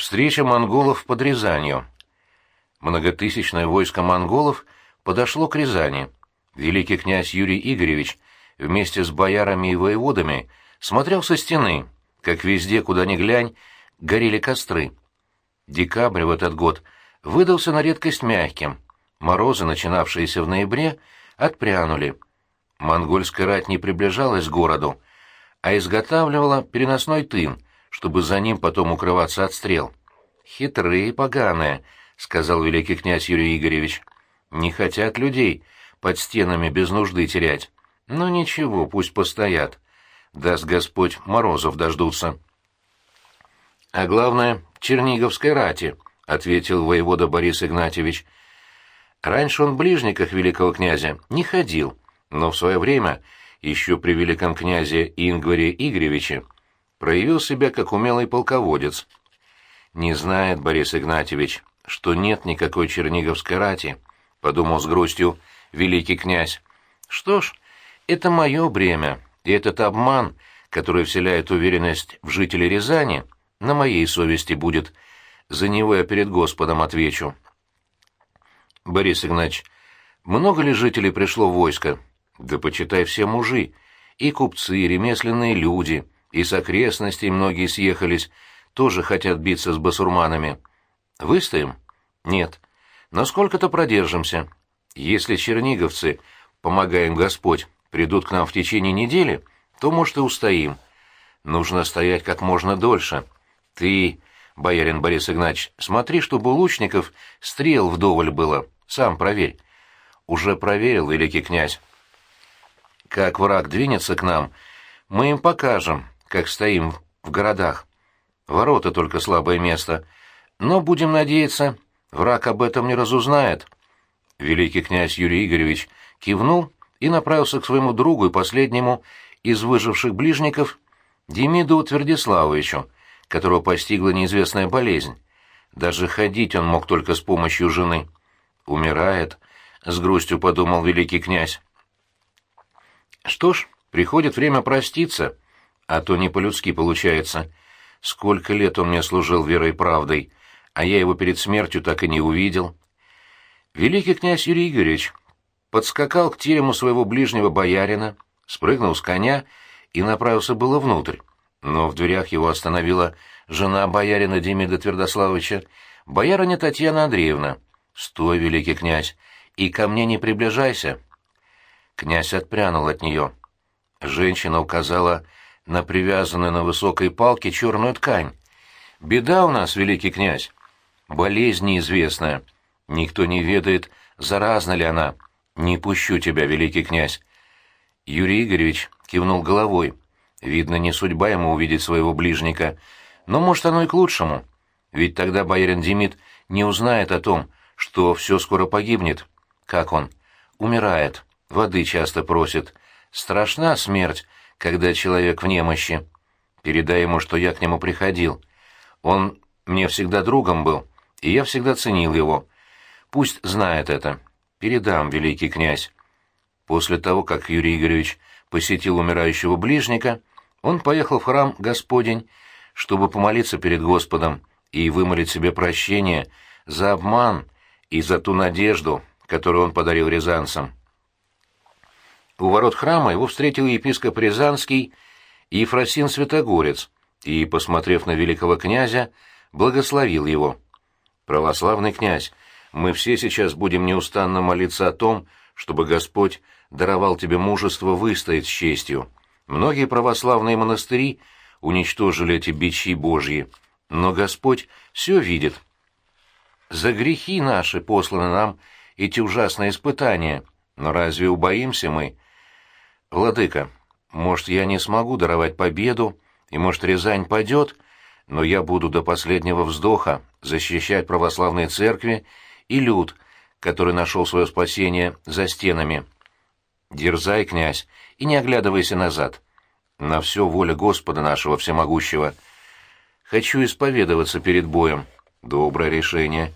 Встреча монголов под Рязанью. Многотысячное войско монголов подошло к Рязани. Великий князь Юрий Игоревич вместе с боярами и воеводами смотрел со стены, как везде, куда ни глянь, горели костры. Декабрь в этот год выдался на редкость мягким. Морозы, начинавшиеся в ноябре, отпрянули. Монгольская рать не приближалась к городу, а изготавливала переносной тын, чтобы за ним потом укрываться от стрел. «Хитрые, поганые», — сказал великий князь Юрий Игоревич. «Не хотят людей под стенами без нужды терять. Но ничего, пусть постоят. Даст Господь, морозов дождутся». «А главное, Черниговской рати», — ответил воевода Борис Игнатьевич. «Раньше он в ближниках великого князя не ходил, но в свое время, еще при великом князе Ингваре Игоревиче, проявил себя как умелый полководец. Не знает Борис Игнатьевич, что нет никакой черниговской рати, подумал с грустью великий князь. Что ж, это мое бремя, и этот обман, который вселяет уверенность в жителей Рязани, на моей совести будет. За него я перед Господом отвечу. Борис Игнатьевич, много ли жителей пришло в войско? Да почитай все мужи, и купцы, и ремесленные люди — и с окрестностей многие съехались, тоже хотят биться с басурманами. Выстоим? Нет. Но сколько-то продержимся. Если черниговцы, помогаем Господь, придут к нам в течение недели, то, может, и устоим. Нужно стоять как можно дольше. Ты, боярин Борис Игнатьевич, смотри, чтобы у лучников стрел вдоволь было. Сам проверь. Уже проверил, великий князь. Как враг двинется к нам, мы им покажем, как стоим в городах. Ворота только слабое место. Но, будем надеяться, враг об этом не разузнает. Великий князь Юрий Игоревич кивнул и направился к своему другу и последнему из выживших ближников, Демиду Твердиславовичу, которого постигла неизвестная болезнь. Даже ходить он мог только с помощью жены. «Умирает», — с грустью подумал великий князь. «Что ж, приходит время проститься», а то не по-людски получается. Сколько лет он мне служил верой и правдой, а я его перед смертью так и не увидел. Великий князь Юрий Игоревич подскакал к терему своего ближнего боярина, спрыгнул с коня и направился было внутрь. Но в дверях его остановила жена боярина Демида Твердославовича, боярыня Татьяна Андреевна. «Стой, великий князь, и ко мне не приближайся!» Князь отпрянул от нее. Женщина указала на привязанную на высокой палке черную ткань. «Беда у нас, великий князь. Болезнь неизвестная. Никто не ведает, заразна ли она. Не пущу тебя, великий князь». Юрий Игоревич кивнул головой. Видно, не судьба ему увидеть своего ближника. Но, может, оно и к лучшему. Ведь тогда боярин Демид не узнает о том, что все скоро погибнет. Как он? Умирает. Воды часто просит. Страшна смерть, когда человек в немощи. Передай ему, что я к нему приходил. Он мне всегда другом был, и я всегда ценил его. Пусть знает это. Передам, великий князь. После того, как Юрий Игоревич посетил умирающего ближника, он поехал в храм Господень, чтобы помолиться перед Господом и вымолить себе прощение за обман и за ту надежду, которую он подарил рязанцам. У ворот храма его встретил епископ Рязанский Ефросин Святогорец и, посмотрев на великого князя, благословил его. «Православный князь, мы все сейчас будем неустанно молиться о том, чтобы Господь даровал тебе мужество выстоять с честью. Многие православные монастыри уничтожили эти бичи Божьи, но Господь все видит. За грехи наши посланы нам эти ужасные испытания, но разве убоимся мы?» «Владыка, может, я не смогу даровать победу, и, может, Рязань падет, но я буду до последнего вздоха защищать православные церкви и люд, который нашел свое спасение за стенами. Дерзай, князь, и не оглядывайся назад. На все воля Господа нашего всемогущего. Хочу исповедоваться перед боем. Доброе решение.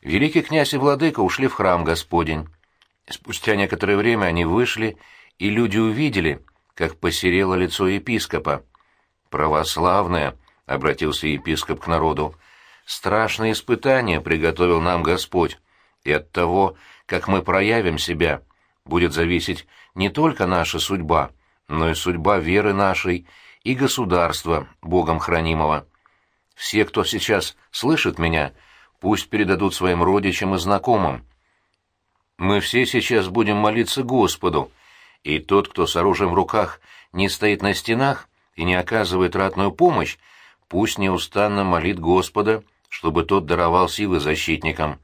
Великий князь и владыка ушли в храм Господень. Спустя некоторое время они вышли и люди увидели, как посерело лицо епископа. «Православное», — обратился епископ к народу, Страшные испытания приготовил нам Господь, и от того, как мы проявим себя, будет зависеть не только наша судьба, но и судьба веры нашей и государства, Богом хранимого. Все, кто сейчас слышит меня, пусть передадут своим родичам и знакомым. Мы все сейчас будем молиться Господу, и тот, кто с оружием в руках не стоит на стенах и не оказывает ратную помощь, пусть неустанно молит Господа, чтобы тот даровал силы защитникам.